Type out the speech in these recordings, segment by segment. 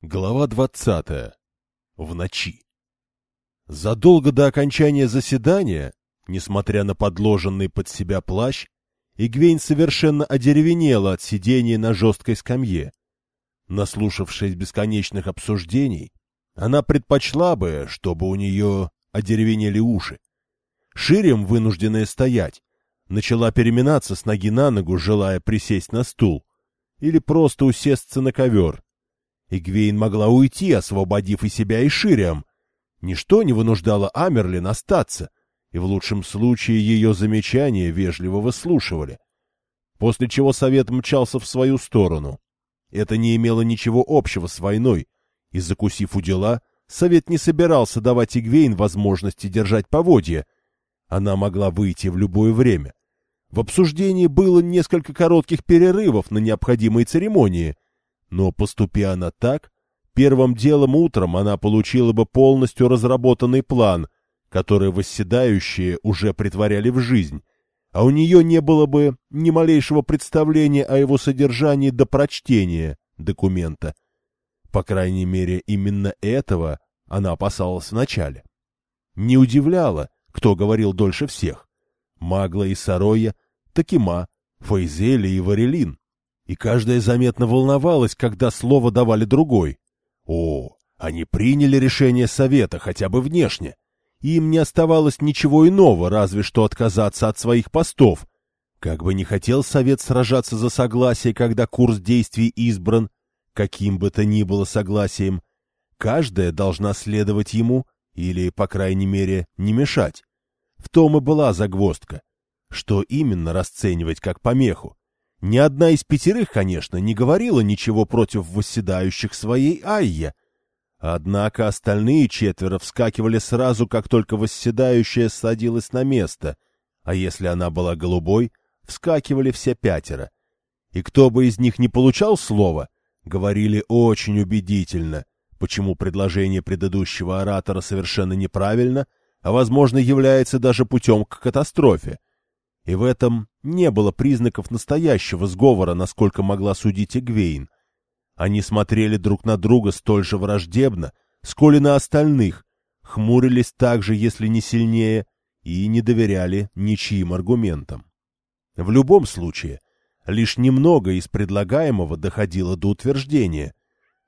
Глава двадцатая. В ночи. Задолго до окончания заседания, несмотря на подложенный под себя плащ, Игвейн совершенно одеревенела от сидения на жесткой скамье. Наслушавшись бесконечных обсуждений, она предпочла бы, чтобы у нее одеревенели уши. Ширем, вынужденная стоять, начала переминаться с ноги на ногу, желая присесть на стул или просто усесться на ковер — Игвейн могла уйти, освободив и себя, и Шириам. Ничто не вынуждало Амерлин остаться, и в лучшем случае ее замечания вежливо выслушивали. После чего совет мчался в свою сторону. Это не имело ничего общего с войной, и, закусив у дела, совет не собирался давать Игвейн возможности держать поводья. Она могла выйти в любое время. В обсуждении было несколько коротких перерывов на необходимые церемонии — но поступи она так, первым делом утром она получила бы полностью разработанный план, который восседающие уже притворяли в жизнь, а у нее не было бы ни малейшего представления о его содержании до прочтения документа. По крайней мере, именно этого она опасалась вначале. Не удивляло, кто говорил дольше всех. Магла и Сароя, Такима, Фейзели и Варелин и каждая заметно волновалась, когда слово давали другой. О, они приняли решение совета, хотя бы внешне. Им не оставалось ничего иного, разве что отказаться от своих постов. Как бы не хотел совет сражаться за согласие, когда курс действий избран, каким бы то ни было согласием, каждая должна следовать ему или, по крайней мере, не мешать. В том и была загвоздка. Что именно расценивать как помеху? Ни одна из пятерых, конечно, не говорила ничего против восседающих своей Айе. Однако остальные четверо вскакивали сразу, как только восседающая садилась на место, а если она была голубой, вскакивали все пятеро. И кто бы из них не получал слова, говорили очень убедительно, почему предложение предыдущего оратора совершенно неправильно, а, возможно, является даже путем к катастрофе. И в этом не было признаков настоящего сговора, насколько могла судить Эгвейн. Они смотрели друг на друга столь же враждебно, сколь и на остальных, хмурились так же, если не сильнее, и не доверяли ничьим аргументам. В любом случае, лишь немного из предлагаемого доходило до утверждения.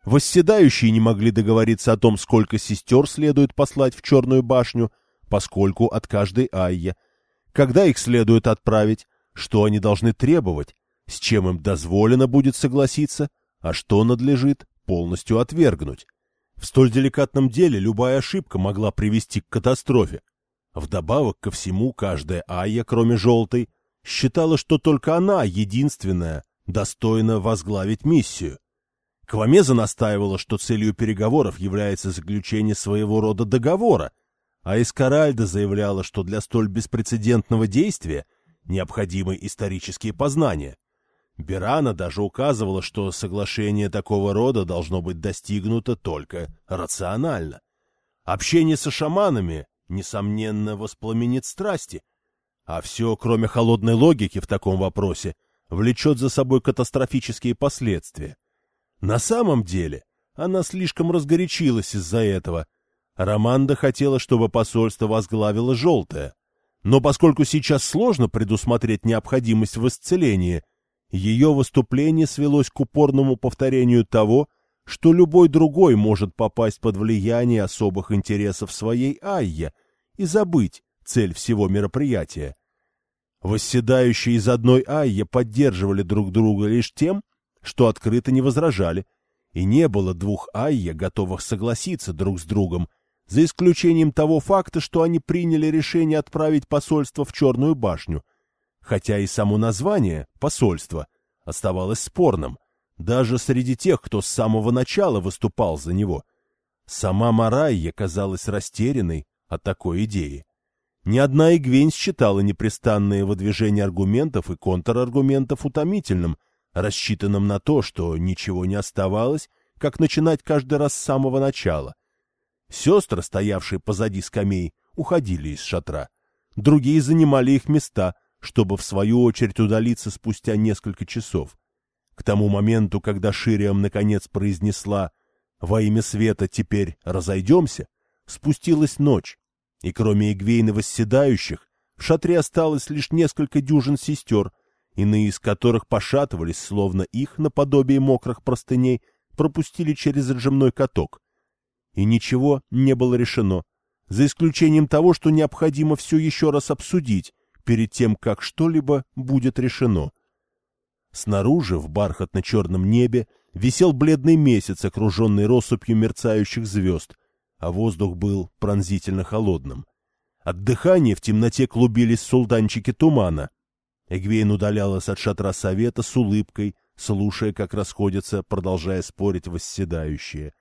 Восседающие не могли договориться о том, сколько сестер следует послать в Черную башню, поскольку от каждой Айя — когда их следует отправить, что они должны требовать, с чем им дозволено будет согласиться, а что надлежит полностью отвергнуть. В столь деликатном деле любая ошибка могла привести к катастрофе. Вдобавок ко всему, каждая Айя, кроме желтой, считала, что только она единственная достойна возглавить миссию. Квамеза настаивала, что целью переговоров является заключение своего рода договора, а Эскаральда заявляла, что для столь беспрецедентного действия необходимы исторические познания. Бирана даже указывала, что соглашение такого рода должно быть достигнуто только рационально. Общение со шаманами, несомненно, воспламенит страсти, а все, кроме холодной логики в таком вопросе, влечет за собой катастрофические последствия. На самом деле, она слишком разгорячилась из-за этого — Романда хотела, чтобы посольство возглавило желтое. Но поскольку сейчас сложно предусмотреть необходимость в исцелении, ее выступление свелось к упорному повторению того, что любой другой может попасть под влияние особых интересов своей Айя и забыть цель всего мероприятия. Восседающие из одной Айя поддерживали друг друга лишь тем, что открыто не возражали, и не было двух Айя, готовых согласиться друг с другом за исключением того факта, что они приняли решение отправить посольство в Черную башню, хотя и само название «посольство» оставалось спорным, даже среди тех, кто с самого начала выступал за него. Сама Марайя казалась растерянной от такой идеи. Ни одна Игвень считала непрестанное выдвижение аргументов и контраргументов утомительным, рассчитанным на то, что ничего не оставалось, как начинать каждый раз с самого начала. Сестры, стоявшие позади скамей, уходили из шатра. Другие занимали их места, чтобы в свою очередь удалиться спустя несколько часов. К тому моменту, когда Шириам наконец произнесла во имя света теперь разойдемся, спустилась ночь, и кроме Игвейна восседающих, в шатре осталось лишь несколько дюжин сестер, иные из которых пошатывались, словно их, наподобие мокрых простыней, пропустили через отжимной каток. И ничего не было решено, за исключением того, что необходимо все еще раз обсудить перед тем, как что-либо будет решено. Снаружи, в бархатно-черном небе, висел бледный месяц, окруженный россыпью мерцающих звезд, а воздух был пронзительно холодным. От дыхания в темноте клубились султанчики тумана. Эгвейн удалялась от шатра совета с улыбкой, слушая, как расходятся, продолжая спорить восседающие.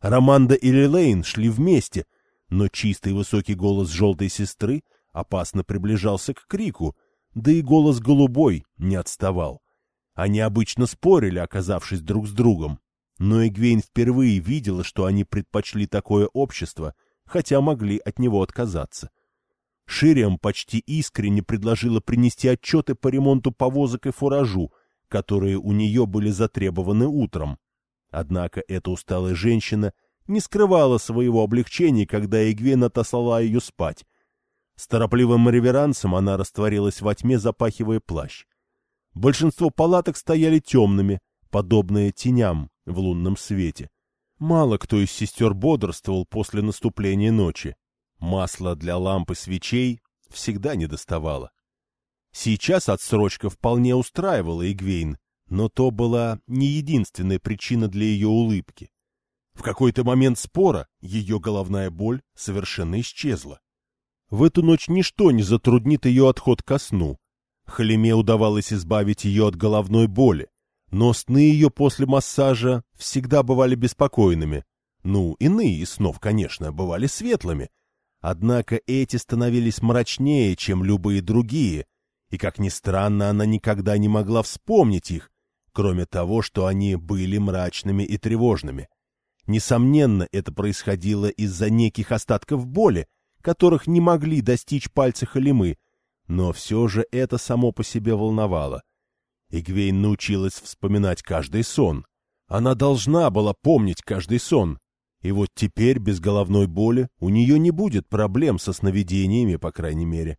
Романда и Лилейн шли вместе, но чистый высокий голос желтой сестры опасно приближался к крику, да и голос голубой не отставал. Они обычно спорили, оказавшись друг с другом, но Эгвейн впервые видела, что они предпочли такое общество, хотя могли от него отказаться. Шириам почти искренне предложила принести отчеты по ремонту повозок и фуражу, которые у нее были затребованы утром. Однако эта усталая женщина не скрывала своего облегчения, когда Эгвен отослала ее спать. С торопливым реверансом она растворилась во тьме, запахивая плащ. Большинство палаток стояли темными, подобные теням в лунном свете. Мало кто из сестер бодрствовал после наступления ночи. Масла для лампы свечей всегда не доставало. Сейчас отсрочка вполне устраивала Игвейн, но то была не единственная причина для ее улыбки. В какой-то момент спора ее головная боль совершенно исчезла. В эту ночь ничто не затруднит ее отход ко сну, Халиме удавалось избавить ее от головной боли, но сны ее после массажа всегда бывали беспокойными. Ну, иные из снов, конечно, бывали светлыми. Однако эти становились мрачнее, чем любые другие, и, как ни странно, она никогда не могла вспомнить их, кроме того, что они были мрачными и тревожными. Несомненно, это происходило из-за неких остатков боли, которых не могли достичь пальцы Халимы, но все же это само по себе волновало. Игвейн научилась вспоминать каждый сон. Она должна была помнить каждый сон. И вот теперь, без головной боли, у нее не будет проблем со сновидениями, по крайней мере.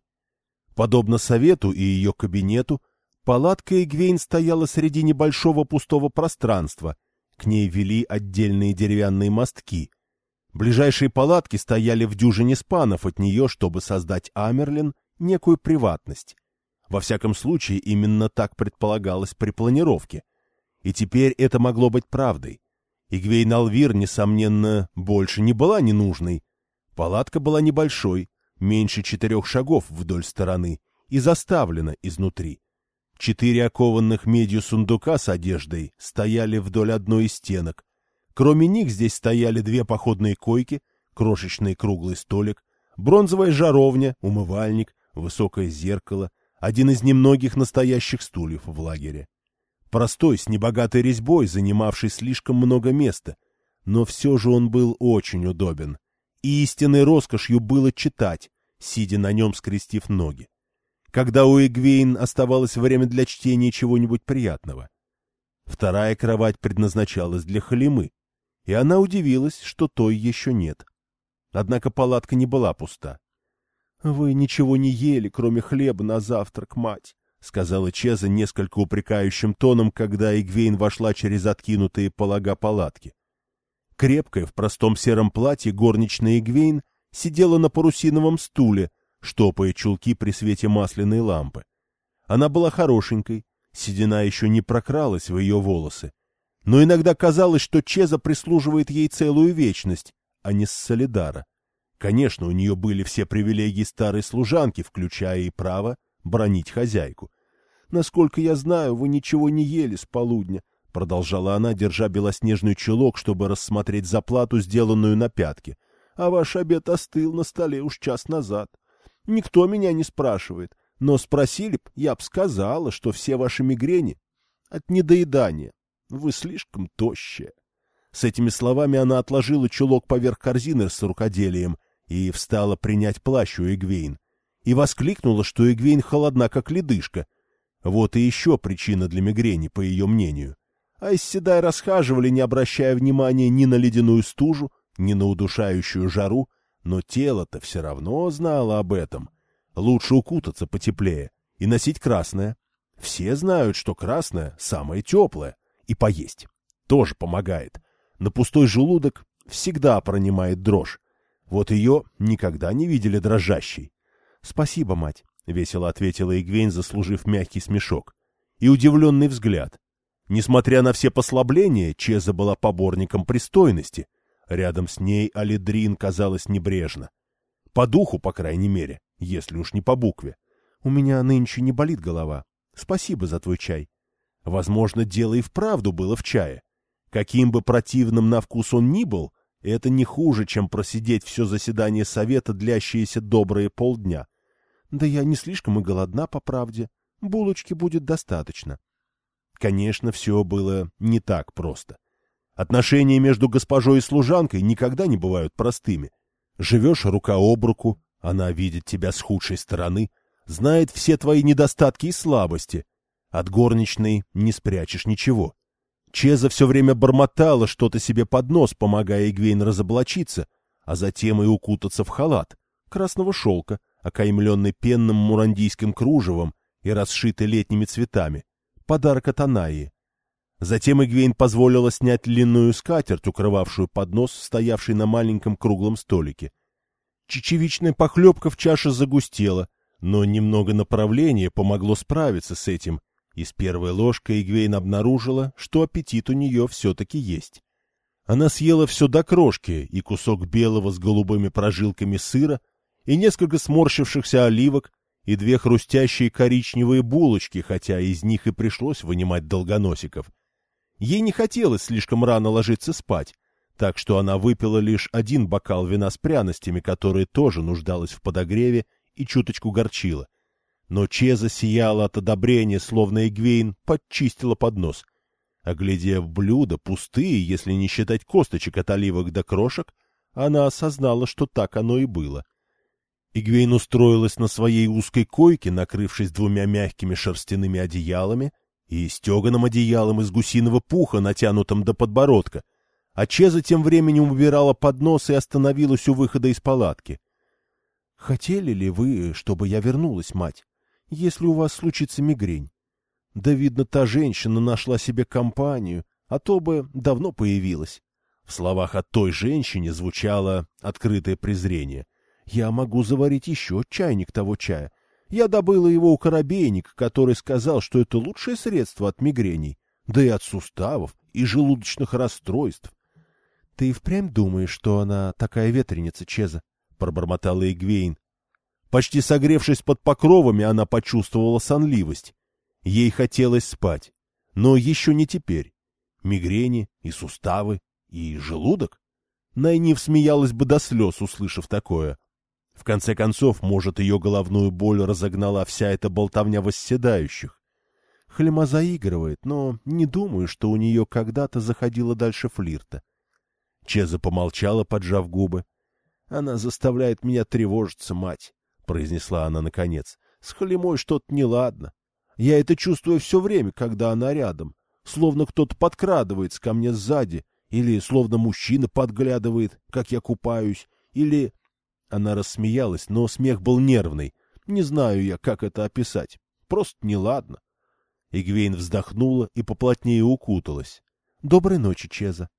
Подобно совету и ее кабинету, палатка Игвейн стояла среди небольшого пустого пространства. К ней вели отдельные деревянные мостки. Ближайшие палатки стояли в дюжине спанов от нее, чтобы создать Амерлин некую приватность. Во всяком случае, именно так предполагалось при планировке. И теперь это могло быть правдой. Игвейн Алвир, несомненно, больше не была ненужной. Палатка была небольшой, меньше четырех шагов вдоль стороны, и заставлена изнутри. Четыре окованных медью сундука с одеждой стояли вдоль одной из стенок. Кроме них здесь стояли две походные койки, крошечный круглый столик, бронзовая жаровня, умывальник, высокое зеркало, один из немногих настоящих стульев в лагере. Простой, с небогатой резьбой, занимавший слишком много места, но все же он был очень удобен. И истинной роскошью было читать, сидя на нем скрестив ноги. Когда у Эгвейн оставалось время для чтения чего-нибудь приятного. Вторая кровать предназначалась для Халимы, и она удивилась, что той еще нет. Однако палатка не была пуста. — Вы ничего не ели, кроме хлеба на завтрак, мать, — сказала Чеза несколько упрекающим тоном, когда Игвейн вошла через откинутые полога палатки. Крепкая, в простом сером платье горничная Игвейн сидела на парусиновом стуле, штопая чулки при свете масляной лампы. Она была хорошенькой, седина еще не прокралась в ее волосы. Но иногда казалось, что Чеза прислуживает ей целую вечность, а не с Солидара. Конечно, у нее были все привилегии старой служанки, включая и право бронить хозяйку. «Насколько я знаю, вы ничего не ели с полудня», — продолжала она, держа белоснежный чулок, чтобы рассмотреть заплату, сделанную на пятке. «А ваш обед остыл на столе уж час назад. Никто меня не спрашивает, но спросили б, я б сказала, что все ваши мигрени от недоедания. Вы слишком тощая». С этими словами она отложила чулок поверх корзины с рукоделием и встала принять плащ у Эгвейн, и воскликнула, что Эгвейн холодна, как ледышка. Вот и еще причина для мигрени, по ее мнению. а из седай расхаживали, не обращая внимания ни на ледяную стужу, ни на удушающую жару, но тело-то все равно знало об этом. Лучше укутаться потеплее и носить красное. Все знают, что красное самое теплое, и поесть тоже помогает. На пустой желудок всегда пронимает дрожь. Вот ее никогда не видели дрожащей. — Спасибо, мать, — весело ответила Игвейн, заслужив мягкий смешок. И удивленный взгляд. Несмотря на все послабления, Чеза была поборником пристойности. Рядом с ней Алидрин казалась небрежно. По духу, по крайней мере, если уж не по букве. — У меня нынче не болит голова. Спасибо за твой чай. Возможно, дело и вправду было в чае. Каким бы противным на вкус он ни был, это не хуже, чем просидеть все заседание совета, длящееся добрые полдня. Да я не слишком и голодна, по правде. Булочки будет достаточно. Конечно, все было не так просто. Отношения между госпожой и служанкой никогда не бывают простыми. Живешь рука об руку, она видит тебя с худшей стороны, знает все твои недостатки и слабости. От горничной не спрячешь ничего. Чеза все время бормотала что-то себе под нос, помогая Игвейн разоблачиться, а затем и укутаться в халат, красного шелка, окаймленный пенным мурандийским кружевом и расшитый летними цветами, подарок от Анаи. Затем Игвейн позволила снять длинную скатерть, укрывавшую поднос, стоявший на маленьком круглом столике. Чечевичная похлебка в чаше загустела, но немного направления помогло справиться с этим — и с первой ложкой Игвейн обнаружила, что аппетит у нее все-таки есть. Она съела все до крошки, и кусок белого с голубыми прожилками сыра, и несколько сморщившихся оливок, и две хрустящие коричневые булочки, хотя из них и пришлось вынимать долгоносиков. Ей не хотелось слишком рано ложиться спать, так что она выпила лишь один бокал вина с пряностями, которое тоже нуждалось в подогреве и чуточку горчила. Но Чеза сияла от одобрения, словно Эгвейн подчистила поднос. Оглядев блюдо, пустые, если не считать косточек от оливок до крошек, она осознала, что так оно и было. Игвейн устроилась на своей узкой койке, накрывшись двумя мягкими шерстяными одеялами и стеганым одеялом из гусиного пуха, натянутым до подбородка, а Чеза тем временем убирала поднос и остановилась у выхода из палатки. — Хотели ли вы, чтобы я вернулась, мать? если у вас случится мигрень. Да, видно, та женщина нашла себе компанию, а то бы давно появилась. В словах о той женщине звучало открытое презрение. Я могу заварить еще чайник того чая. Я добыла его у коробейника, который сказал, что это лучшее средство от мигрений, да и от суставов, и желудочных расстройств. — Ты впрямь думаешь, что она такая ветреница, Чеза? — пробормотала Игвейн, Почти согревшись под покровами, она почувствовала сонливость. Ей хотелось спать. Но еще не теперь. Мигрени и суставы, и желудок. Найниф смеялась бы до слез, услышав такое. В конце концов, может, ее головную боль разогнала вся эта болтовня восседающих. Хлема заигрывает, но не думаю, что у нее когда-то заходило дальше флирта. Чеза помолчала, поджав губы. Она заставляет меня тревожиться, мать. — произнесла она наконец. — С Халимой что-то неладно. Я это чувствую все время, когда она рядом. Словно кто-то подкрадывается ко мне сзади, или словно мужчина подглядывает, как я купаюсь, или... Она рассмеялась, но смех был нервный. Не знаю я, как это описать. Просто неладно. Игвейн вздохнула и поплотнее укуталась. — Доброй ночи, Чеза.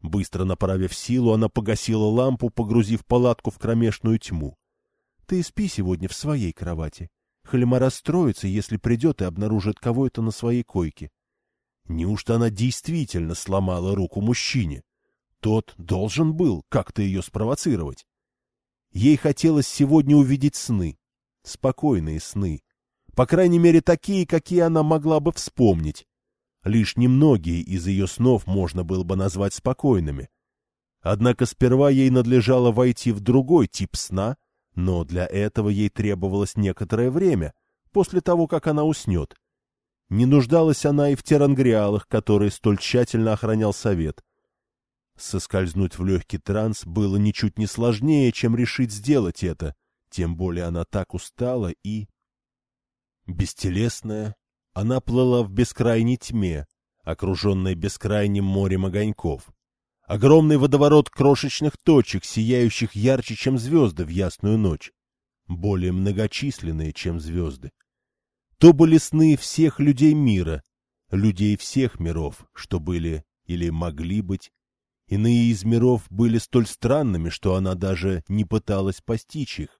Быстро направив силу, она погасила лампу, погрузив палатку в кромешную тьму. Ты спи сегодня в своей кровати. Халима расстроится, если придет и обнаружит кого-то на своей койке. Неужто она действительно сломала руку мужчине? Тот должен был как-то ее спровоцировать. Ей хотелось сегодня увидеть сны. Спокойные сны. По крайней мере, такие, какие она могла бы вспомнить. Лишь немногие из ее снов можно было бы назвать спокойными. Однако сперва ей надлежало войти в другой тип сна, но для этого ей требовалось некоторое время, после того, как она уснет. Не нуждалась она и в терангриалах, которые столь тщательно охранял совет. Соскользнуть в легкий транс было ничуть не сложнее, чем решить сделать это, тем более она так устала и... Бестелесная, она плыла в бескрайней тьме, окруженная бескрайним морем огоньков. Огромный водоворот крошечных точек, сияющих ярче, чем звезды в ясную ночь, более многочисленные, чем звезды. То были сны всех людей мира, людей всех миров, что были или могли быть. Иные из миров были столь странными, что она даже не пыталась постичь их.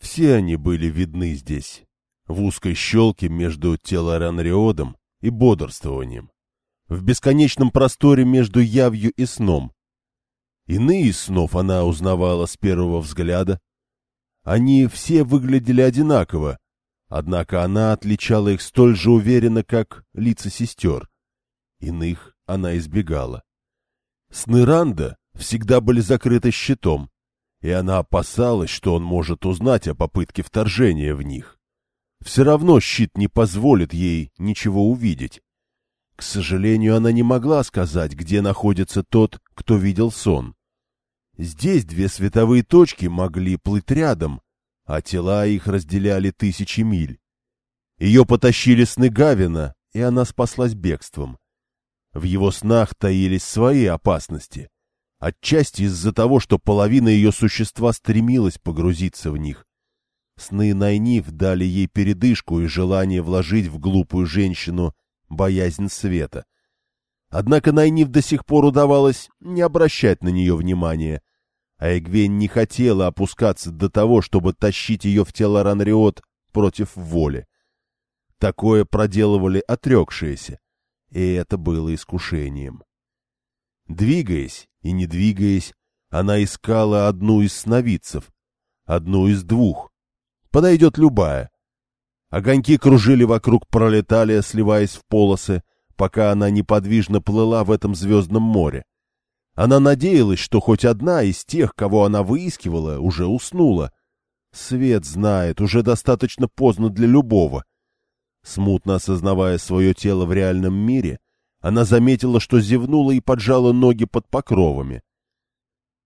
Все они были видны здесь, в узкой щелке между телоранриодом и бодрствованием, в бесконечном просторе между явью и сном. Иные из снов она узнавала с первого взгляда. Они все выглядели одинаково, однако она отличала их столь же уверенно, как лица сестер. Иных она избегала. Сны Ранда всегда были закрыты щитом, и она опасалась, что он может узнать о попытке вторжения в них. Все равно щит не позволит ей ничего увидеть. К сожалению, она не могла сказать, где находится тот, кто видел сон. Здесь две световые точки могли плыть рядом, а тела их разделяли тысячи миль. Ее потащили сны Гавина, и она спаслась бегством. В его снах таились свои опасности, отчасти из-за того, что половина ее существа стремилась погрузиться в них. Сны Найниф дали ей передышку и желание вложить в глупую женщину боязнь света. Однако Найниф до сих пор удавалось не обращать на нее внимания, а Эгвень не хотела опускаться до того, чтобы тащить ее в тело Ранриот против воли. Такое проделывали отрекшиеся, и это было искушением. Двигаясь и не двигаясь, она искала одну из сновидцев, одну из двух. Подойдет любая. Огоньки кружили вокруг пролетали, сливаясь в полосы, пока она неподвижно плыла в этом звездном море. Она надеялась, что хоть одна из тех, кого она выискивала, уже уснула. Свет знает, уже достаточно поздно для любого. Смутно осознавая свое тело в реальном мире, она заметила, что зевнула и поджала ноги под покровами.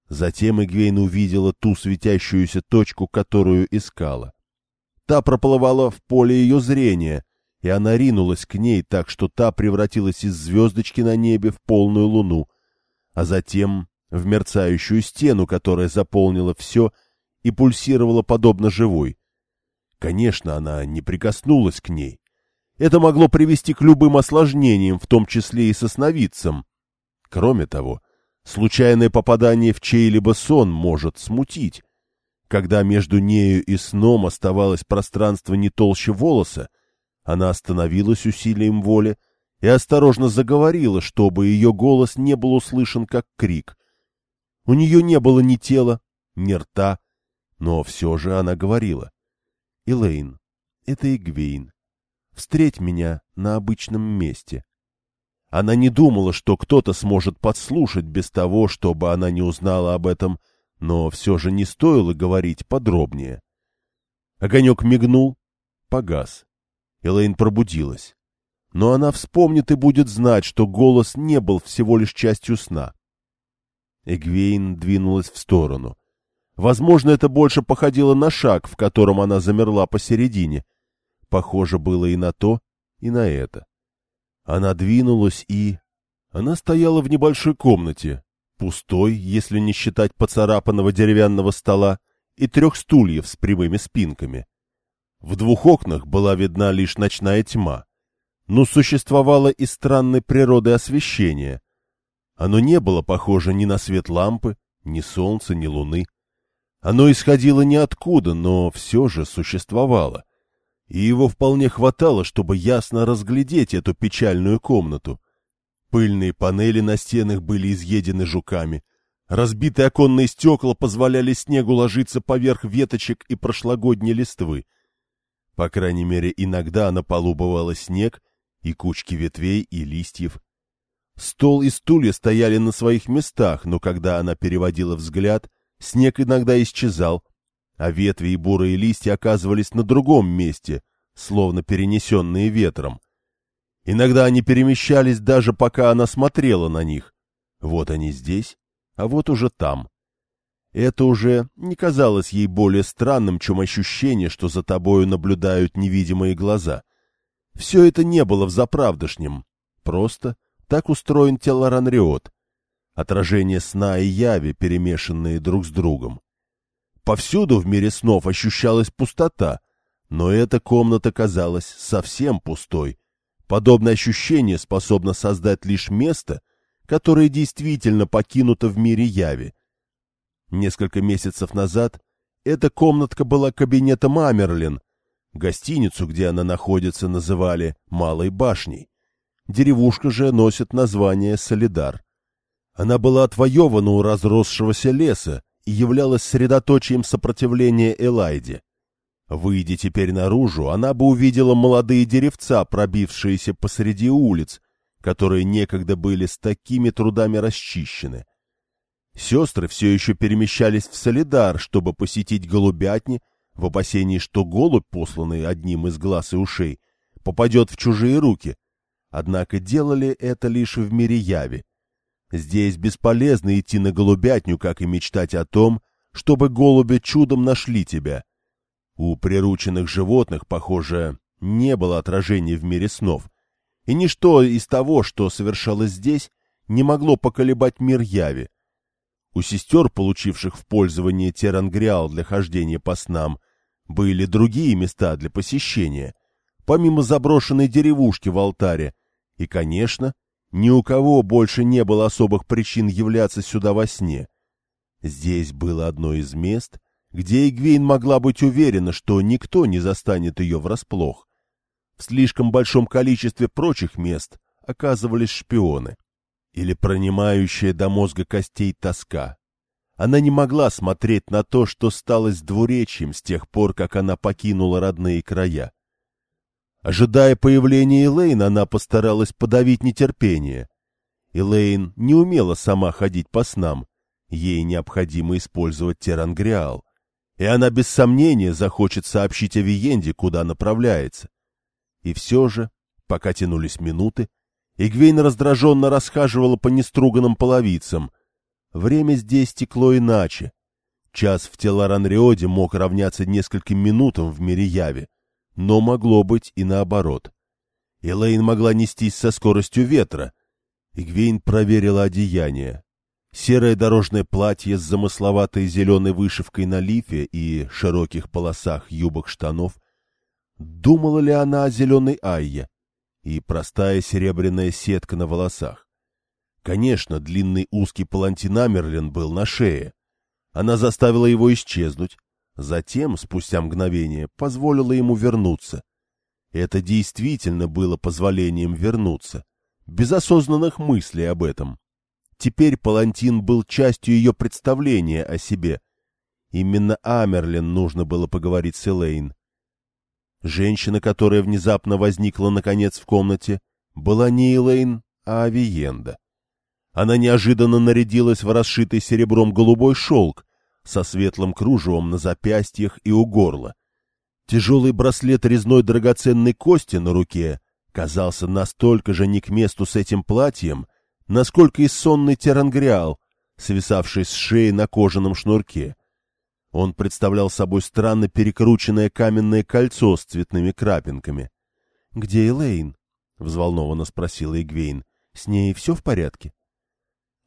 Затем Игвейн увидела ту светящуюся точку, которую искала. Та проплывала в поле ее зрения, и она ринулась к ней так, что та превратилась из звездочки на небе в полную луну, а затем в мерцающую стену, которая заполнила все и пульсировала подобно живой. Конечно, она не прикоснулась к ней, это могло привести к любым осложнениям, в том числе и со сновидцем. Кроме того, случайное попадание в чей-либо сон может смутить. Когда между нею и сном оставалось пространство не толще волоса, она остановилась усилием воли и осторожно заговорила, чтобы ее голос не был услышан как крик. У нее не было ни тела, ни рта, но все же она говорила. — Элейн, это Игвейн. Встреть меня на обычном месте. Она не думала, что кто-то сможет подслушать без того, чтобы она не узнала об этом, но все же не стоило говорить подробнее. Огонек мигнул, погас. Элейн пробудилась. Но она вспомнит и будет знать, что голос не был всего лишь частью сна. Эгвейн двинулась в сторону. Возможно, это больше походило на шаг, в котором она замерла посередине, Похоже было и на то, и на это. Она двинулась и... Она стояла в небольшой комнате, пустой, если не считать поцарапанного деревянного стола и трех стульев с прямыми спинками. В двух окнах была видна лишь ночная тьма, но существовало и странной природы освещение. Оно не было похоже ни на свет лампы, ни солнца, ни луны. Оно исходило ниоткуда, но все же существовало и его вполне хватало, чтобы ясно разглядеть эту печальную комнату. Пыльные панели на стенах были изъедены жуками. Разбитые оконные стекла позволяли снегу ложиться поверх веточек и прошлогодней листвы. По крайней мере, иногда на полу бывало снег и кучки ветвей и листьев. Стол и стулья стояли на своих местах, но когда она переводила взгляд, снег иногда исчезал, а ветви и бурые листья оказывались на другом месте, словно перенесенные ветром. Иногда они перемещались даже пока она смотрела на них. Вот они здесь, а вот уже там. Это уже не казалось ей более странным, чем ощущение, что за тобою наблюдают невидимые глаза. Все это не было взаправдышним. Просто так устроен телоранриот. Отражение сна и яви, перемешанные друг с другом. Повсюду в мире снов ощущалась пустота, но эта комната казалась совсем пустой. Подобное ощущение способно создать лишь место, которое действительно покинуто в мире яви. Несколько месяцев назад эта комнатка была кабинетом Амерлин. Гостиницу, где она находится, называли «Малой башней». Деревушка же носит название Солидар. Она была отвоевана у разросшегося леса являлась средоточием сопротивления Элайде. Выйдя теперь наружу, она бы увидела молодые деревца, пробившиеся посреди улиц, которые некогда были с такими трудами расчищены. Сестры все еще перемещались в Солидар, чтобы посетить голубятни, в опасении, что голубь, посланный одним из глаз и ушей, попадет в чужие руки. Однако делали это лишь в мире яви. Здесь бесполезно идти на голубятню, как и мечтать о том, чтобы голуби чудом нашли тебя. У прирученных животных, похоже, не было отражения в мире снов, и ничто из того, что совершалось здесь, не могло поколебать мир яви. У сестер, получивших в пользование терангриал для хождения по снам, были другие места для посещения, помимо заброшенной деревушки в алтаре, и, конечно, ни у кого больше не было особых причин являться сюда во сне. Здесь было одно из мест, где Игвейн могла быть уверена, что никто не застанет ее врасплох. В слишком большом количестве прочих мест оказывались шпионы или пронимающая до мозга костей тоска. Она не могла смотреть на то, что стало с двуречьем с тех пор, как она покинула родные края. Ожидая появления Элейн, она постаралась подавить нетерпение. Элейн не умела сама ходить по снам, ей необходимо использовать терангриал, и она без сомнения захочет сообщить о Виенде, куда направляется. И все же, пока тянулись минуты, Игвейн раздраженно расхаживала по неструганным половицам. Время здесь текло иначе. Час в Теларанриоде мог равняться нескольким минутам в мире Яви но могло быть и наоборот. Элейн могла нестись со скоростью ветра. Игвейн проверила одеяние. Серое дорожное платье с замысловатой зеленой вышивкой на лифе и широких полосах юбок штанов. Думала ли она о зеленой айе? И простая серебряная сетка на волосах. Конечно, длинный узкий палантин Амерлин был на шее. Она заставила его исчезнуть, Затем, спустя мгновение, позволила ему вернуться. Это действительно было позволением вернуться, без осознанных мыслей об этом. Теперь Палантин был частью ее представления о себе. Именно Амерлин нужно было поговорить с Элейн. Женщина, которая внезапно возникла наконец в комнате, была не Элейн, а Авиенда. Она неожиданно нарядилась в расшитый серебром голубой шелк, со светлым кружевом на запястьях и у горла. Тяжелый браслет резной драгоценной кости на руке казался настолько же не к месту с этим платьем, насколько и сонный терангриал, свисавший с шеи на кожаном шнурке. Он представлял собой странно перекрученное каменное кольцо с цветными крапинками. — Где Элейн? — взволнованно спросила Игвейн. — С ней все в порядке?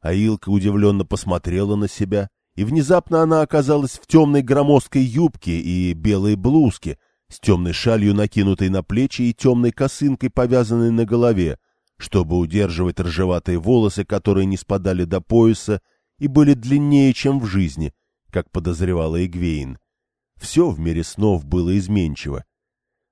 Аилка удивленно посмотрела на себя и внезапно она оказалась в темной громоздкой юбке и белой блузке, с темной шалью, накинутой на плечи и темной косынкой, повязанной на голове, чтобы удерживать ржеватые волосы, которые не спадали до пояса и были длиннее, чем в жизни, как подозревала Игвейн. Все в мире снов было изменчиво.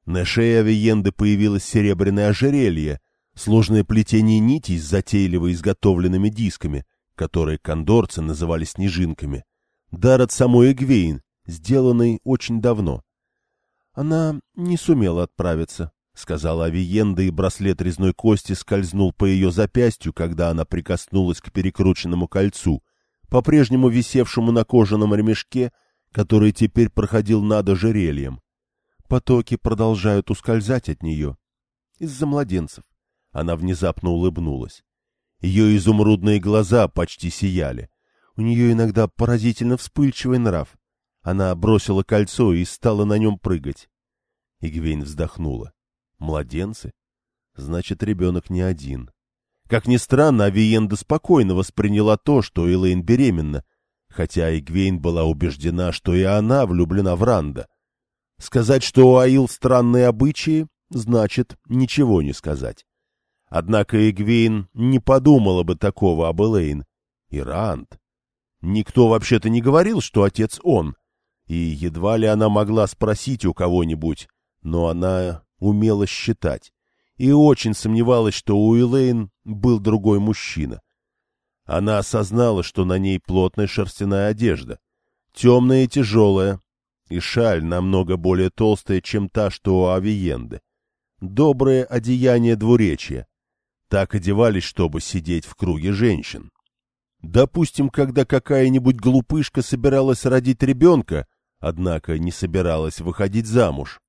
На шее Авиенды появилось серебряное ожерелье, сложное плетение нитей с затейливо изготовленными дисками — которые кондорцы называли снежинками, дар от самой Эгвейн, сделанный очень давно. Она не сумела отправиться, — сказала Авиенда, и браслет резной кости скользнул по ее запястью, когда она прикоснулась к перекрученному кольцу, по-прежнему висевшему на кожаном ремешке, который теперь проходил над ожерельем. Потоки продолжают ускользать от нее. Из-за младенцев. Она внезапно улыбнулась. Ее изумрудные глаза почти сияли. У нее иногда поразительно вспыльчивый нрав. Она бросила кольцо и стала на нем прыгать. Игвейн вздохнула. Младенцы? Значит, ребенок не один. Как ни странно, Авиенда спокойно восприняла то, что Элейн беременна, хотя Игвейн была убеждена, что и она влюблена в Ранда. Сказать, что у Аил странные обычаи, значит ничего не сказать. Однако Игвейн не подумала бы такого об Элейн. И Ранд. Никто вообще-то не говорил, что отец он, и едва ли она могла спросить у кого-нибудь, но она умела считать и очень сомневалась, что у Элейн был другой мужчина. Она осознала, что на ней плотная шерстяная одежда, темная и тяжелая, и шаль намного более толстая, чем та, что у Авиенды. Доброе одеяние двуречья. Так одевались, чтобы сидеть в круге женщин. Допустим, когда какая-нибудь глупышка собиралась родить ребенка, однако не собиралась выходить замуж.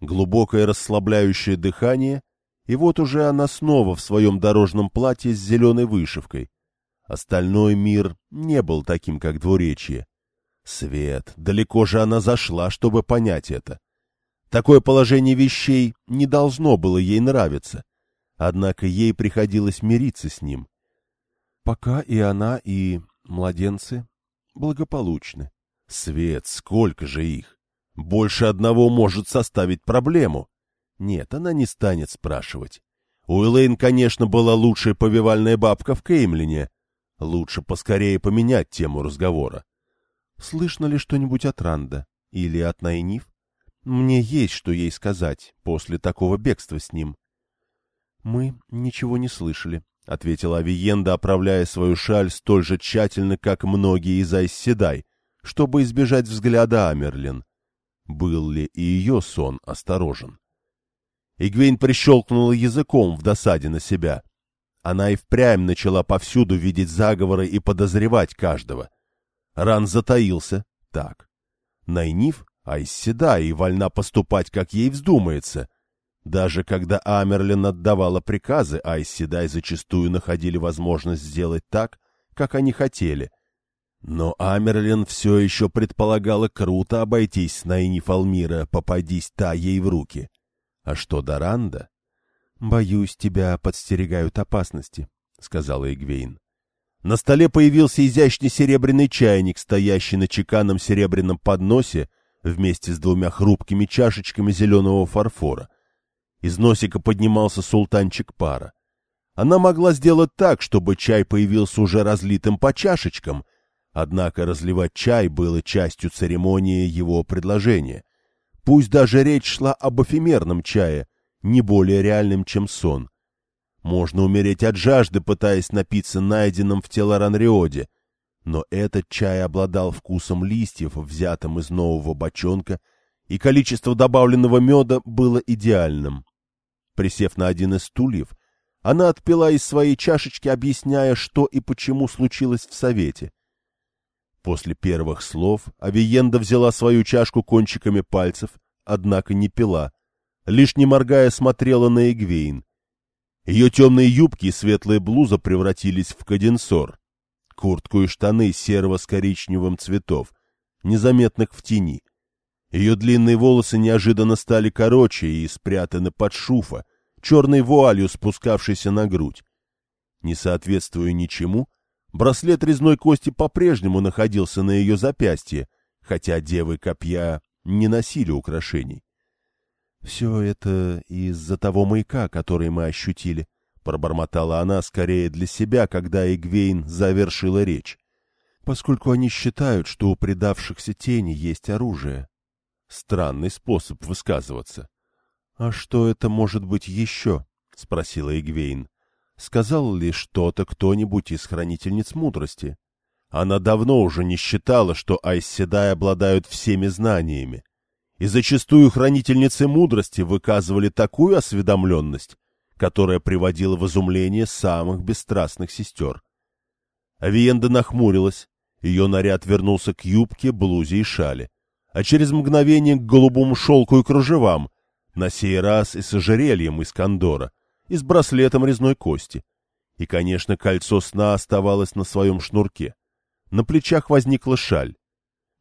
Глубокое расслабляющее дыхание, и вот уже она снова в своем дорожном платье с зеленой вышивкой. Остальной мир не был таким, как двуречье. Свет, далеко же она зашла, чтобы понять это. Такое положение вещей не должно было ей нравиться, однако ей приходилось мириться с ним. Пока и она, и младенцы благополучны. Свет, сколько же их! Больше одного может составить проблему. Нет, она не станет спрашивать. У Элейн, конечно, была лучшая повивальная бабка в Кеймлине. Лучше поскорее поменять тему разговора. Слышно ли что-нибудь от Ранда? Или от Найниф? Мне есть что ей сказать после такого бегства с ним. — Мы ничего не слышали, — ответила Авиенда, оправляя свою шаль столь же тщательно, как многие из Айсседай, чтобы избежать взгляда Амерлин. Был ли и ее сон осторожен? Игвейн прищелкнула языком в досаде на себя. Она и впрямь начала повсюду видеть заговоры и подозревать каждого. Ран затаился. Так. Найниф, Айсседа и вольна поступать, как ей вздумается. Даже когда Амерлин отдавала приказы, Айсседай зачастую находили возможность сделать так, как они хотели. Но Амерлин все еще предполагала круто обойтись с Найниф Алмира, попадись та ей в руки. А что до Ранда? — Боюсь, тебя подстерегают опасности, — сказала Игвейн. На столе появился изящный серебряный чайник, стоящий на чеканном серебряном подносе вместе с двумя хрупкими чашечками зеленого фарфора. Из носика поднимался султанчик пара. Она могла сделать так, чтобы чай появился уже разлитым по чашечкам, однако разливать чай было частью церемонии его предложения. Пусть даже речь шла об эфемерном чае, не более реальным, чем сон. Можно умереть от жажды, пытаясь напиться найденным в тело Ранриоде, но этот чай обладал вкусом листьев, взятым из нового бочонка, и количество добавленного меда было идеальным. Присев на один из стульев, она отпила из своей чашечки, объясняя, что и почему случилось в совете. После первых слов Авиенда взяла свою чашку кончиками пальцев, однако не пила, лишь не моргая смотрела на Эгвейн. Ее темные юбки и светлая блуза превратились в каденсор, куртку и штаны серого с коричневым цветов, незаметных в тени. Ее длинные волосы неожиданно стали короче и спрятаны под шуфа, черной вуалью спускавшейся на грудь. Не соответствуя ничему, Браслет резной кости по-прежнему находился на ее запястье, хотя девы копья не носили украшений. — Все это из-за того маяка, который мы ощутили, — пробормотала она скорее для себя, когда Игвейн завершила речь, поскольку они считают, что у предавшихся тени есть оружие. Странный способ высказываться. — А что это может быть еще? — спросила Игвейн. Сказал ли что-то кто-нибудь из хранительниц мудрости? Она давно уже не считала, что Айсседай обладают всеми знаниями. И зачастую хранительницы мудрости выказывали такую осведомленность, которая приводила в изумление самых бесстрастных сестер. Авиенда нахмурилась, ее наряд вернулся к юбке, блузе и шале, а через мгновение к голубому шелку и кружевам, на сей раз и с ожерельем из кондора, и с браслетом резной кости. И, конечно, кольцо сна оставалось на своем шнурке. На плечах возникла шаль.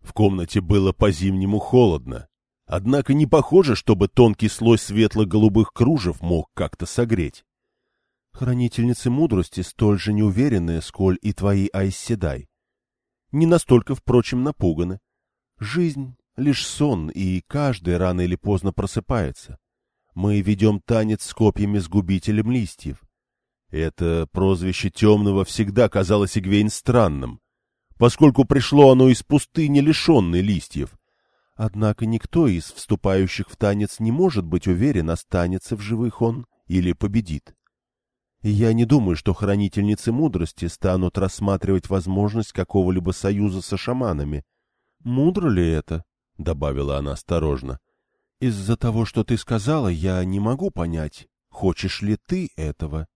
В комнате было по-зимнему холодно. Однако не похоже, чтобы тонкий слой светло-голубых кружев мог как-то согреть. Хранительницы мудрости столь же неуверенные, сколь и твои Айсседай. Не настолько, впрочем, напуганы. Жизнь — лишь сон, и каждый рано или поздно просыпается. Мы ведем танец с копьями с губителем листьев. Это прозвище темного всегда казалось Игвейн странным, поскольку пришло оно из пустыни, лишенной листьев. Однако никто из вступающих в танец не может быть уверен, останется в живых он или победит. Я не думаю, что хранительницы мудрости станут рассматривать возможность какого-либо союза со шаманами. Мудро ли это? — добавила она осторожно. — Из-за того, что ты сказала, я не могу понять, хочешь ли ты этого.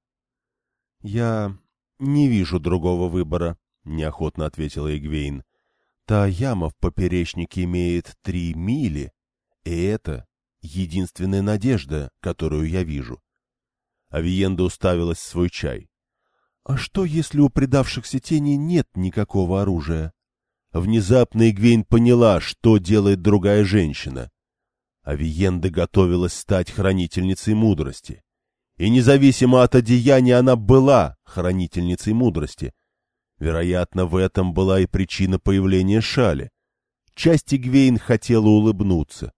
— Я не вижу другого выбора, — неохотно ответила Игвейн. — Та яма в поперечнике имеет три мили, и это единственная надежда, которую я вижу. Авиенда уставилась в свой чай. — А что, если у предавшихся теней нет никакого оружия? Внезапно Игвейн поняла, что делает другая женщина. Авиенда готовилась стать хранительницей мудрости. И независимо от одеяния она была хранительницей мудрости. Вероятно, в этом была и причина появления шали. Часть Игвейн хотела улыбнуться.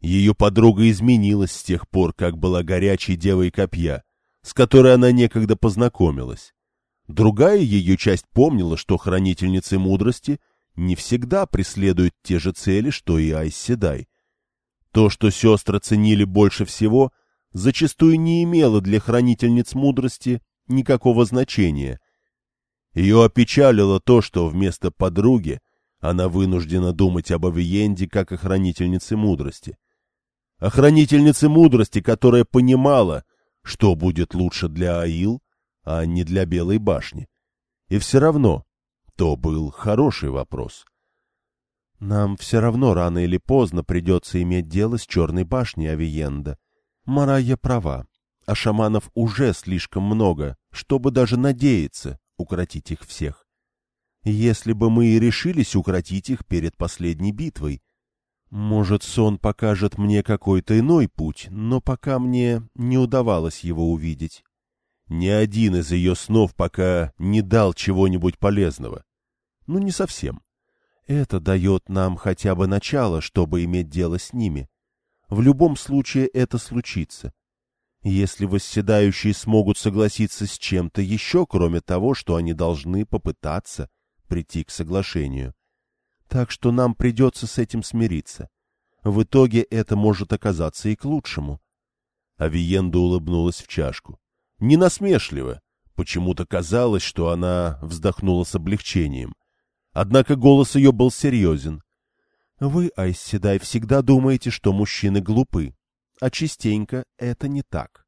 Ее подруга изменилась с тех пор, как была горячей девой копья, с которой она некогда познакомилась. Другая ее часть помнила, что хранительницы мудрости не всегда преследуют те же цели, что и Айседай. То, что сестры ценили больше всего, зачастую не имело для хранительниц мудрости никакого значения. Ее опечалило то, что вместо подруги она вынуждена думать об Авиенде как о хранительнице мудрости охранительницы мудрости, которая понимала, что будет лучше для Аил, а не для Белой башни. И все равно, то был хороший вопрос. Нам все равно рано или поздно придется иметь дело с Черной башней Авиенда. Марая права, а шаманов уже слишком много, чтобы даже надеяться укротить их всех. Если бы мы и решились укротить их перед последней битвой, может, сон покажет мне какой-то иной путь, но пока мне не удавалось его увидеть. Ни один из ее снов пока не дал чего-нибудь полезного. Ну, не совсем. Это дает нам хотя бы начало, чтобы иметь дело с ними. В любом случае это случится. Если восседающие смогут согласиться с чем-то еще, кроме того, что они должны попытаться прийти к соглашению, так что нам придется с этим смириться. В итоге это может оказаться и к лучшему. Авиенда улыбнулась в чашку. Не насмешливо. Почему-то казалось, что она вздохнула с облегчением. Однако голос ее был серьезен. Вы, Айсседай, всегда думаете, что мужчины глупы, а частенько это не так.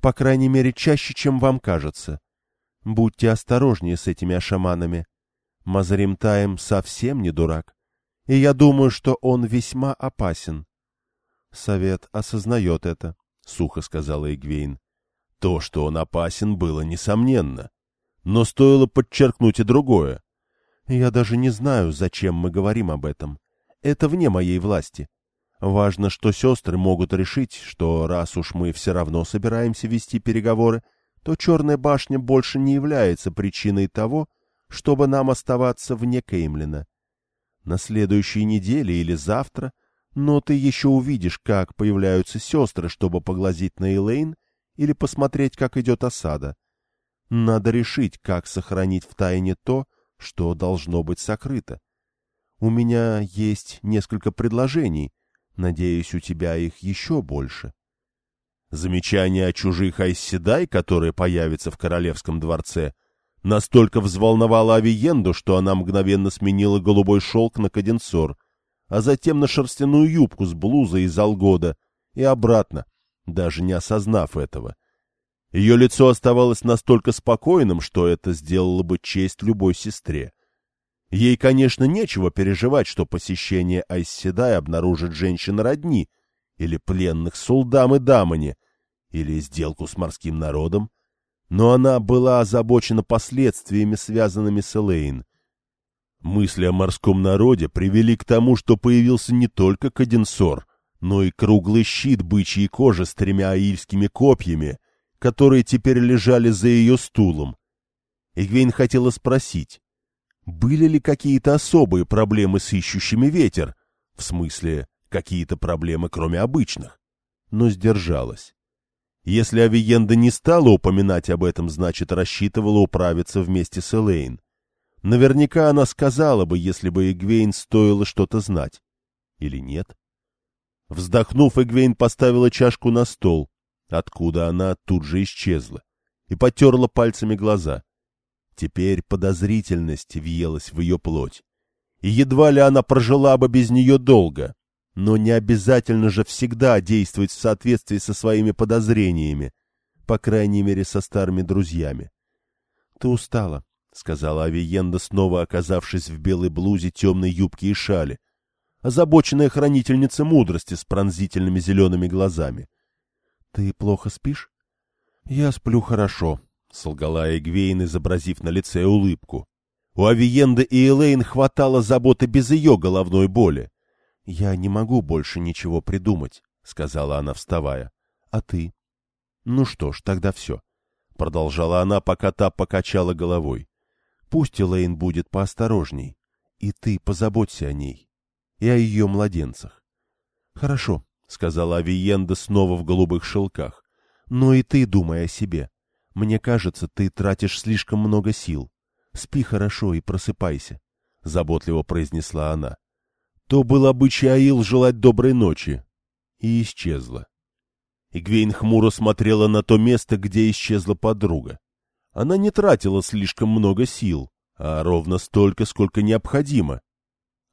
По крайней мере, чаще, чем вам кажется. Будьте осторожнее с этими ашаманами. Мазарим Таем совсем не дурак, и я думаю, что он весьма опасен. Совет осознает это, — сухо сказала Игвейн. То, что он опасен, было несомненно. Но стоило подчеркнуть и другое. Я даже не знаю, зачем мы говорим об этом. Это вне моей власти. Важно, что сестры могут решить, что раз уж мы все равно собираемся вести переговоры, то Черная башня больше не является причиной того, чтобы нам оставаться вне Кеймлина. На следующей неделе или завтра, но ты еще увидишь, как появляются сестры, чтобы поглазеть на Элейн или посмотреть, как идет осада. Надо решить, как сохранить в тайне то, что должно быть сокрыто. У меня есть несколько предложений, надеюсь, у тебя их еще больше. Замечание о чужих Айсседай, которые появятся в королевском дворце — настолько взволновала Авиенду, что она мгновенно сменила голубой шелк на каденсор, а затем на шерстяную юбку с блузой из алгода и обратно, даже не осознав этого. Ее лицо оставалось настолько спокойным, что это сделало бы честь любой сестре. Ей, конечно, нечего переживать, что посещение Айсседай обнаружит женщин родни, или пленных Сулдам и Дамани, или сделку с морским народом, но она была озабочена последствиями, связанными с Элейн. Мысли о морском народе привели к тому, что появился не только каденсор, но и круглый щит бычьей кожи с тремя аильскими копьями, которые теперь лежали за ее стулом. Игвейн хотела спросить, были ли какие-то особые проблемы с ищущими ветер, в смысле, какие-то проблемы, кроме обычных, но сдержалась. Если Авиенда не стала упоминать об этом, значит, рассчитывала управиться вместе с Элейн. Наверняка она сказала бы, если бы Эгвейн стоило что-то знать. Или нет? Вздохнув, Эгвейн поставила чашку на стол, откуда она тут же исчезла, и потерла пальцами глаза. Теперь подозрительность въелась в ее плоть. И едва ли она прожила бы без нее долго. Но не обязательно же всегда действовать в соответствии со своими подозрениями, по крайней мере, со старыми друзьями. — Ты устала, — сказала Авиенда, снова оказавшись в белой блузе, темной юбке и шале, озабоченная хранительница мудрости с пронзительными зелеными глазами. — Ты плохо спишь? — Я сплю хорошо, — солгала Эгвейн, изобразив на лице улыбку. У Авиенды и Элейн хватало заботы без ее головной боли. — Я не могу больше ничего придумать, — сказала она, вставая. — А ты? — Ну что ж, тогда все. — продолжала она, пока та покачала головой. — Пусть Элейн будет поосторожней, и ты позаботься о ней и о ее младенцах. — Хорошо, — сказала Авиенда снова в голубых шелках. — Но и ты думай о себе. Мне кажется, ты тратишь слишком много сил. Спи хорошо и просыпайся, — заботливо произнесла она то был обычай Аил желать доброй ночи, и исчезла. Игвейн хмуро смотрела на то место, где исчезла подруга. Она не тратила слишком много сил, а ровно столько, сколько необходимо.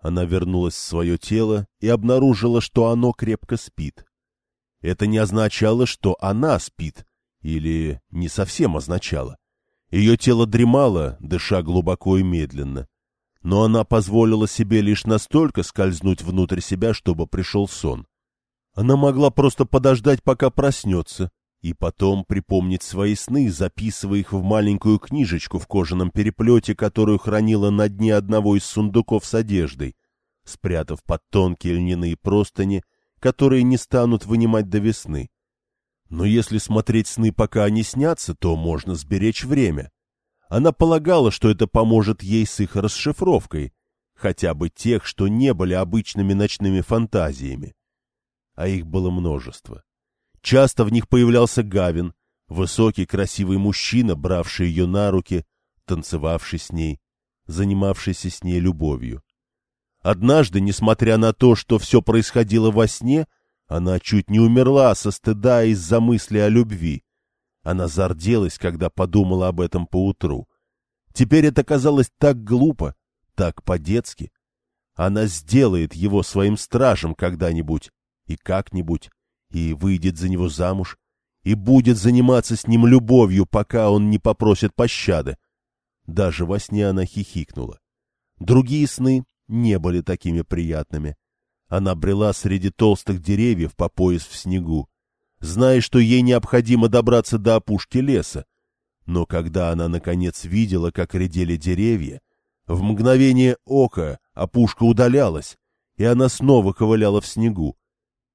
Она вернулась в свое тело и обнаружила, что оно крепко спит. Это не означало, что она спит, или не совсем означало. Ее тело дремало, дыша глубоко и медленно но она позволила себе лишь настолько скользнуть внутрь себя, чтобы пришел сон. Она могла просто подождать, пока проснется, и потом припомнить свои сны, записывая их в маленькую книжечку в кожаном переплете, которую хранила на дне одного из сундуков с одеждой, спрятав под тонкие льняные простыни, которые не станут вынимать до весны. Но если смотреть сны, пока они снятся, то можно сберечь время. Она полагала, что это поможет ей с их расшифровкой, хотя бы тех, что не были обычными ночными фантазиями. А их было множество. Часто в них появлялся Гавин, высокий красивый мужчина, бравший ее на руки, танцевавший с ней, занимавшийся с ней любовью. Однажды, несмотря на то, что все происходило во сне, она чуть не умерла со стыда из-за мысли о любви. Она зарделась, когда подумала об этом поутру. Теперь это казалось так глупо, так по-детски. Она сделает его своим стражем когда-нибудь и как-нибудь, и выйдет за него замуж, и будет заниматься с ним любовью, пока он не попросит пощады. Даже во сне она хихикнула. Другие сны не были такими приятными. Она брела среди толстых деревьев по пояс в снегу зная, что ей необходимо добраться до опушки леса. Но когда она, наконец, видела, как редели деревья, в мгновение ока опушка удалялась, и она снова ковыляла в снегу.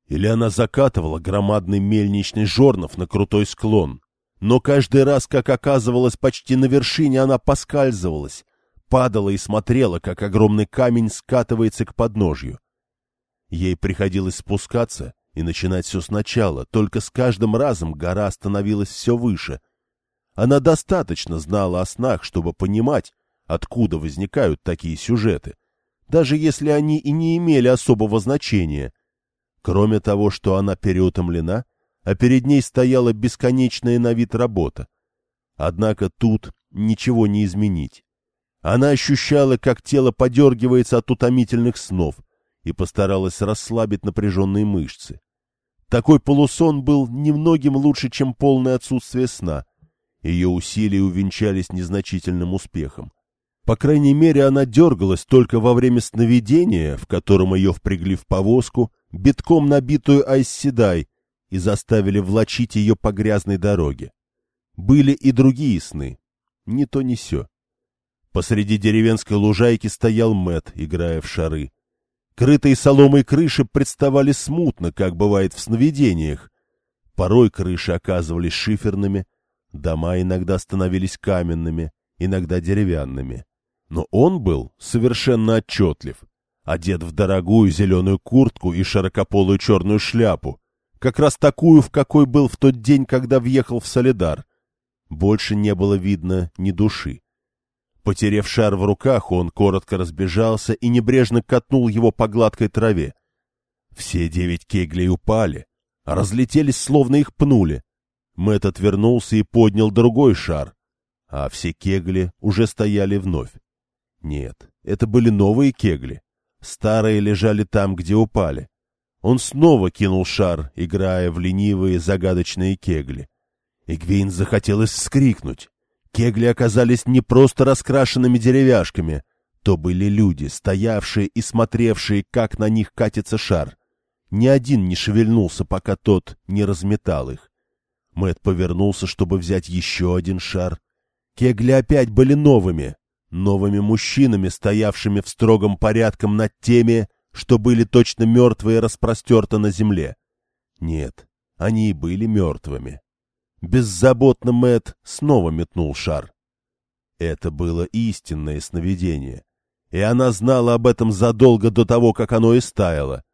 Или она закатывала громадный мельничный жорнов на крутой склон. Но каждый раз, как оказывалась почти на вершине, она поскальзывалась, падала и смотрела, как огромный камень скатывается к подножью. Ей приходилось спускаться и начинать все сначала, только с каждым разом гора становилась все выше. Она достаточно знала о снах, чтобы понимать, откуда возникают такие сюжеты, даже если они и не имели особого значения. Кроме того, что она переутомлена, а перед ней стояла бесконечная на вид работа. Однако тут ничего не изменить. Она ощущала, как тело подергивается от утомительных снов, и постаралась расслабить напряженные мышцы. Такой полусон был немногим лучше, чем полное отсутствие сна. Ее усилия увенчались незначительным успехом. По крайней мере, она дергалась только во время сновидения, в котором ее впрягли в повозку, битком набитую айсседай, и заставили влачить ее по грязной дороге. Были и другие сны. Ни то ни сё. Посреди деревенской лужайки стоял Мэт, играя в шары. Крытые соломой крыши представали смутно, как бывает в сновидениях. Порой крыши оказывались шиферными, дома иногда становились каменными, иногда деревянными. Но он был совершенно отчетлив, одет в дорогую зеленую куртку и широкополую черную шляпу, как раз такую, в какой был в тот день, когда въехал в Солидар. Больше не было видно ни души. Потерев шар в руках, он коротко разбежался и небрежно катнул его по гладкой траве. Все девять кеглей упали, разлетелись, словно их пнули. Мэтт отвернулся и поднял другой шар, а все кегли уже стояли вновь. Нет, это были новые кегли. Старые лежали там, где упали. Он снова кинул шар, играя в ленивые загадочные кегли. Игвейн захотелось вскрикнуть. Кегли оказались не просто раскрашенными деревяшками. То были люди, стоявшие и смотревшие, как на них катится шар. Ни один не шевельнулся, пока тот не разметал их. Мэт повернулся, чтобы взять еще один шар. Кегли опять были новыми, новыми мужчинами, стоявшими в строгом порядком над теми, что были точно мертвые распростерты на земле. Нет, они и были мертвыми. Беззаботно Мэт снова метнул шар. Это было истинное сновидение, и она знала об этом задолго до того, как оно и стаяло.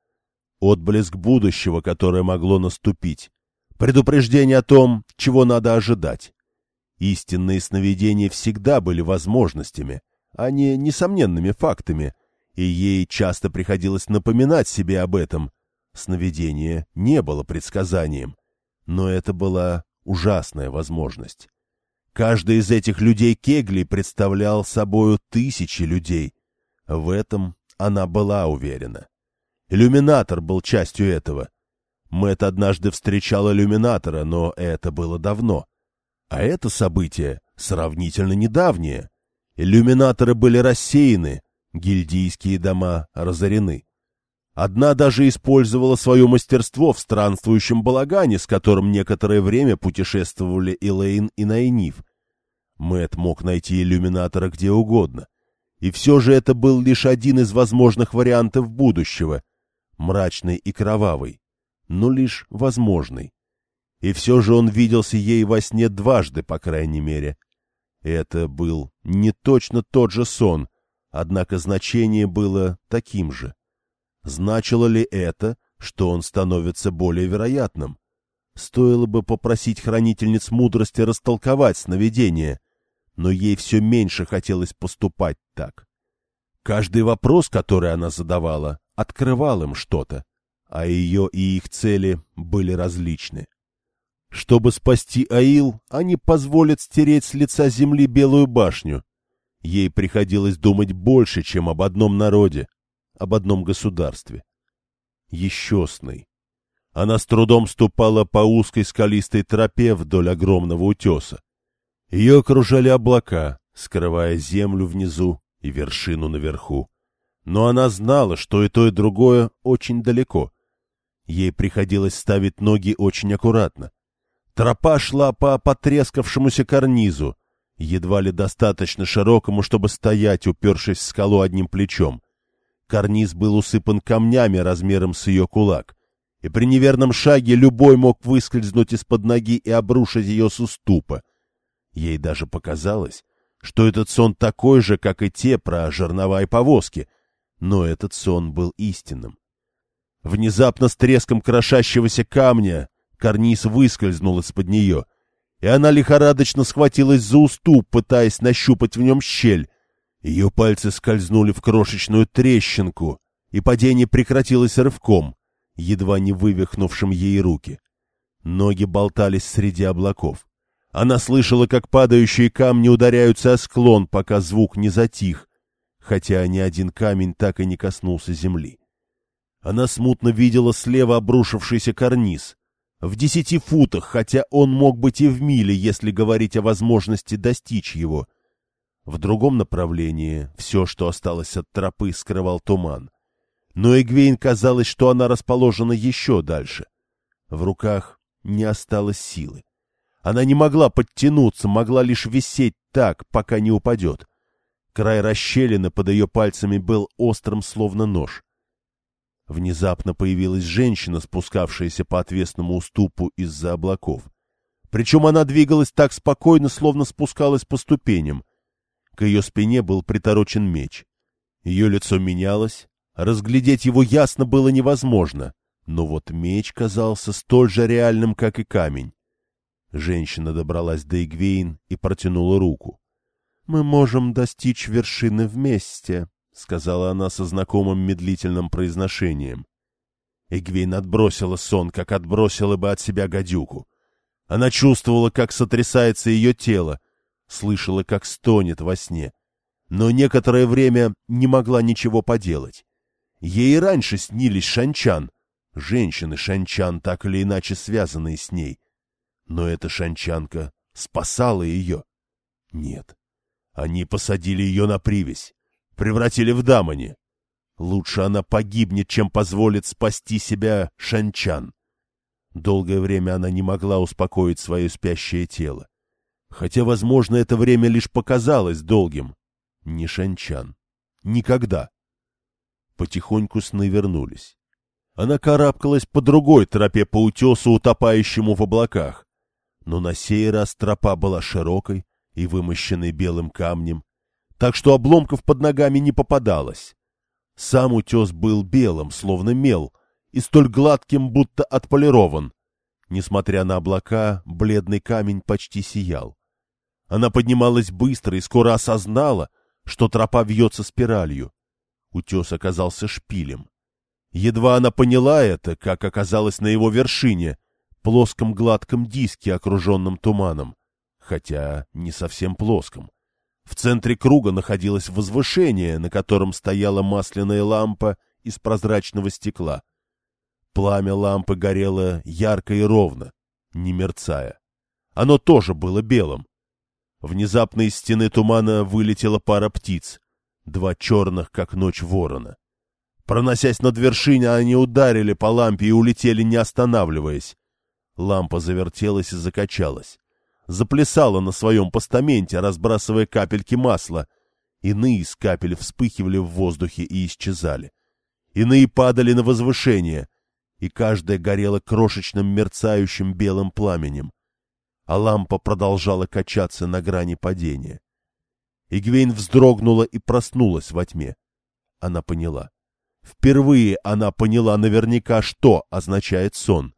Отблеск будущего, которое могло наступить. Предупреждение о том, чего надо ожидать. Истинные сновидения всегда были возможностями, а не несомненными фактами, и ей часто приходилось напоминать себе об этом. Сновидение не было предсказанием, но это была ужасная возможность. Каждый из этих людей Кегли представлял собою тысячи людей. В этом она была уверена. Иллюминатор был частью этого. Мэт однажды встречал иллюминатора, но это было давно. А это событие сравнительно недавнее. Иллюминаторы были рассеяны, гильдийские дома разорены. Одна даже использовала свое мастерство в странствующем балагане, с которым некоторое время путешествовали Элейн и Найниф. Мэт мог найти иллюминатора где угодно. И все же это был лишь один из возможных вариантов будущего, мрачный и кровавый, но лишь возможный. И все же он виделся ей во сне дважды, по крайней мере. Это был не точно тот же сон, однако значение было таким же. Значило ли это, что он становится более вероятным? Стоило бы попросить хранительниц мудрости растолковать сновидение, но ей все меньше хотелось поступать так. Каждый вопрос, который она задавала, открывал им что-то, а ее и их цели были различны. Чтобы спасти Аил, они позволят стереть с лица земли Белую башню. Ей приходилось думать больше, чем об одном народе, об одном государстве. Еще сны. Она с трудом ступала по узкой скалистой тропе вдоль огромного утеса. Ее окружали облака, скрывая землю внизу и вершину наверху. Но она знала, что и то, и другое очень далеко. Ей приходилось ставить ноги очень аккуратно. Тропа шла по потрескавшемуся карнизу, едва ли достаточно широкому, чтобы стоять, упершись в скалу одним плечом. Карниз был усыпан камнями размером с ее кулак, и при неверном шаге любой мог выскользнуть из-под ноги и обрушить ее с уступа. Ей даже показалось, что этот сон такой же, как и те про жернова и повозки, но этот сон был истинным. Внезапно с треском крошащегося камня карниз выскользнул из-под нее, и она лихорадочно схватилась за уступ, пытаясь нащупать в нем щель, ее пальцы скользнули в крошечную трещинку, и падение прекратилось рывком, едва не вывихнувшим ей руки. Ноги болтались среди облаков. Она слышала, как падающие камни ударяются о склон, пока звук не затих, хотя ни один камень так и не коснулся земли. Она смутно видела слева обрушившийся карниз. В десяти футах, хотя он мог быть и в миле, если говорить о возможности достичь его. В другом направлении все, что осталось от тропы, скрывал туман. Но Эгвейн казалось, что она расположена еще дальше. В руках не осталось силы. Она не могла подтянуться, могла лишь висеть так, пока не упадет. Край расщелины под ее пальцами был острым, словно нож. Внезапно появилась женщина, спускавшаяся по отвесному уступу из-за облаков. Причем она двигалась так спокойно, словно спускалась по ступеням. К ее спине был приторочен меч. Ее лицо менялось, разглядеть его ясно было невозможно, но вот меч казался столь же реальным, как и камень. Женщина добралась до Игвейн и протянула руку. — Мы можем достичь вершины вместе, — сказала она со знакомым медлительным произношением. Игвейн отбросила сон, как отбросила бы от себя гадюку. Она чувствовала, как сотрясается ее тело, слышала, как стонет во сне, но некоторое время не могла ничего поделать. Ей и раньше снились шанчан, женщины шанчан, так или иначе связанные с ней. Но эта шанчанка спасала ее. Нет, они посадили ее на привязь, превратили в дамани. Лучше она погибнет, чем позволит спасти себя шанчан. Долгое время она не могла успокоить свое спящее тело. Хотя, возможно, это время лишь показалось долгим. Не шанчан. Никогда. Потихоньку сны вернулись. Она карабкалась по другой тропе по утесу, утопающему в облаках. Но на сей раз тропа была широкой и вымощенной белым камнем, так что обломков под ногами не попадалось. Сам утес был белым, словно мел, и столь гладким, будто отполирован. Несмотря на облака, бледный камень почти сиял. Она поднималась быстро и скоро осознала, что тропа вьется спиралью. Утес оказался шпилем. Едва она поняла это, как оказалось на его вершине, плоском гладком диске, окруженном туманом, хотя не совсем плоском. В центре круга находилось возвышение, на котором стояла масляная лампа из прозрачного стекла. Пламя лампы горело ярко и ровно, не мерцая. Оно тоже было белым. Внезапно из стены тумана вылетела пара птиц, два черных, как ночь ворона. Проносясь над вершиной, они ударили по лампе и улетели, не останавливаясь. Лампа завертелась и закачалась. Заплясала на своем постаменте, разбрасывая капельки масла. Иные из капель вспыхивали в воздухе и исчезали. Иные падали на возвышение, и каждая горела крошечным мерцающим белым пламенем. А лампа продолжала качаться на грани падения. Игвейн вздрогнула и проснулась во тьме. Она поняла. Впервые она поняла наверняка, что означает сон.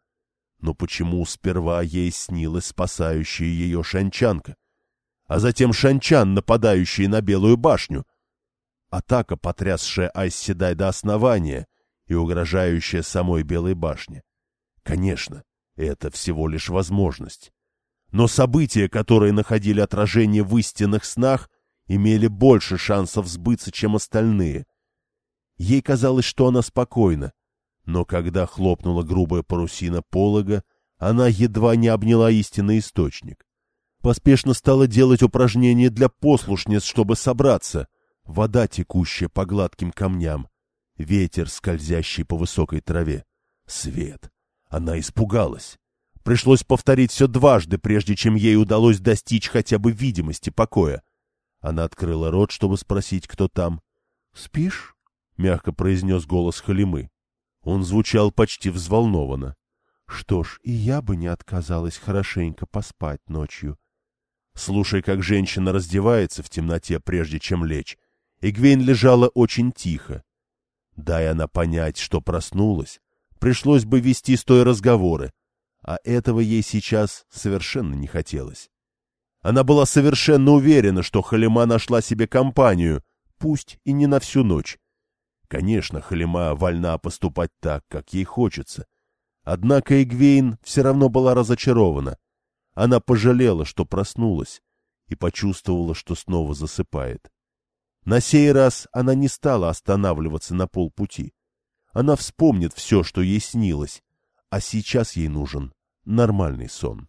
Но почему сперва ей снилась спасающая ее шанчанка, а затем шанчан, нападающий на Белую башню? Атака, потрясшая Айсседай до основания и угрожающая самой Белой башне. Конечно, это всего лишь возможность. Но события, которые находили отражение в истинных снах, имели больше шансов сбыться, чем остальные — Ей казалось, что она спокойна, но когда хлопнула грубая парусина полога, она едва не обняла истинный источник. Поспешно стала делать упражнения для послушниц, чтобы собраться. Вода, текущая по гладким камням, ветер, скользящий по высокой траве. Свет. Она испугалась. Пришлось повторить все дважды, прежде чем ей удалось достичь хотя бы видимости покоя. Она открыла рот, чтобы спросить, кто там. — Спишь? — мягко произнес голос Халимы. Он звучал почти взволнованно. — Что ж, и я бы не отказалась хорошенько поспать ночью. Слушай, как женщина раздевается в темноте, прежде чем лечь, Игвейн лежала очень тихо. Дай она понять, что проснулась, пришлось бы вести с той разговоры, а этого ей сейчас совершенно не хотелось. Она была совершенно уверена, что Халима нашла себе компанию, пусть и не на всю ночь, Конечно, Халима вольна поступать так, как ей хочется. Однако Эгвейн все равно была разочарована. Она пожалела, что проснулась, и почувствовала, что снова засыпает. На сей раз она не стала останавливаться на полпути. Она вспомнит все, что ей снилось, а сейчас ей нужен нормальный сон.